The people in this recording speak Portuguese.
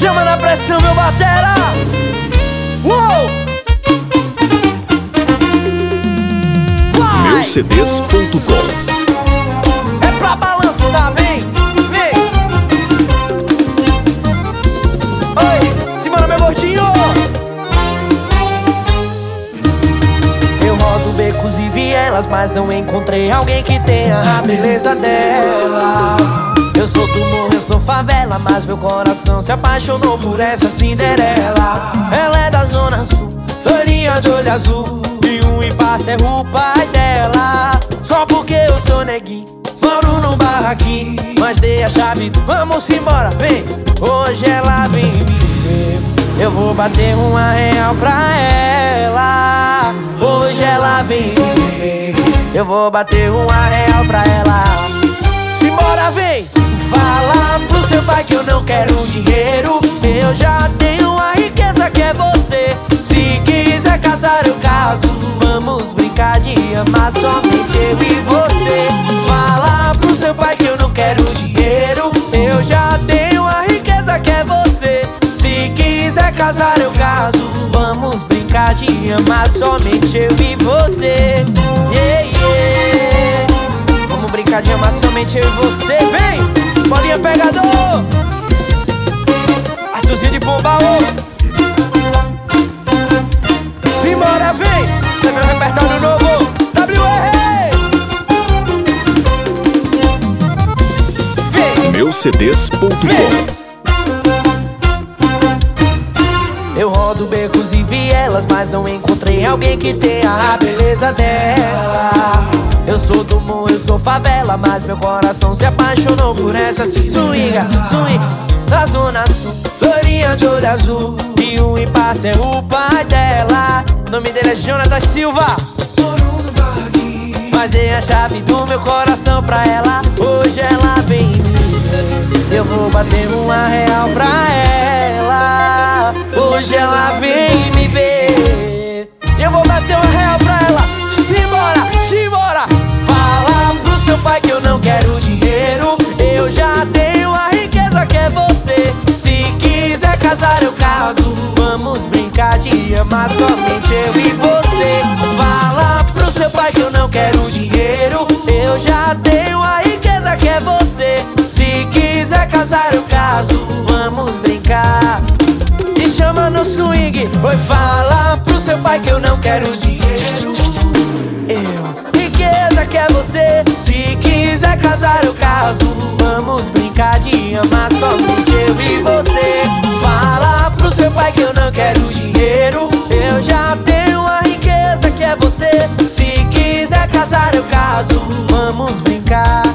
Chama na pressão, meu batera. Uou! Vai! Meucds.com É pra balançar, vem, vem. Oi, Simona, meu gordinho. Eu rodo becos e vielas Mas não encontrei alguém que tenha a beleza dela Mas meu coração se apaixonou por essa Cinderela. Ela é da zona sul, loirinha de olho azul E um impasse é o pai dela. Só porque eu sou neguinho Moro num barraquinho Mas dei a chave, vamos embora, vem. Hoje ela vem me ver Eu vou bater uma real pra ela. Hoje ela vem me ver Eu vou bater uma real pra quero dinheiro. Eu já tenho a riqueza que é você. Se quiser casar eu caso. Vamos brincar de amar somente eu e você. Fala pro seu pai que eu não quero dinheiro. Eu já tenho a riqueza que é você. Se quiser casar eu caso. Vamos brincar de amar somente eu e você. Yeah, yeah. Vamos brincar de amar somente eu e você Vem! Meucds.com Eu rodo becos e vielas, mas não encontrei alguém que tenha a beleza dela. Eu sou do morro, eu sou favela, mas meu coração se apaixonou por essa swinga, swing da zona sul, loirinha de olho azul. E o impasse é o pai dela. O nome dele é Jonathan Silva. Mas dei a chave do meu coração pra ela. Eu vou bater uma real pra ela. Hoje ela vem me ver. Eu vou bater uma real pra ela. Simbora, simbora. Fala pro seu pai que eu não quero dinheiro. Eu já tenho a riqueza que é você. Se quiser casar, eu caso. Vamos brincar de amar somente eu e você. Fala pro seu pai que eu não quero dinheiro. no swing. Foi falar pro seu pai que eu não quero dinheiro. Eu Riqueza é você. Se quiser casar eu caso. Vamos brincar de amar somente eu e você. Fala pro seu pai que eu não quero dinheiro. Eu já tenho a riqueza que é você. Se quiser casar eu caso. Vamos brincar.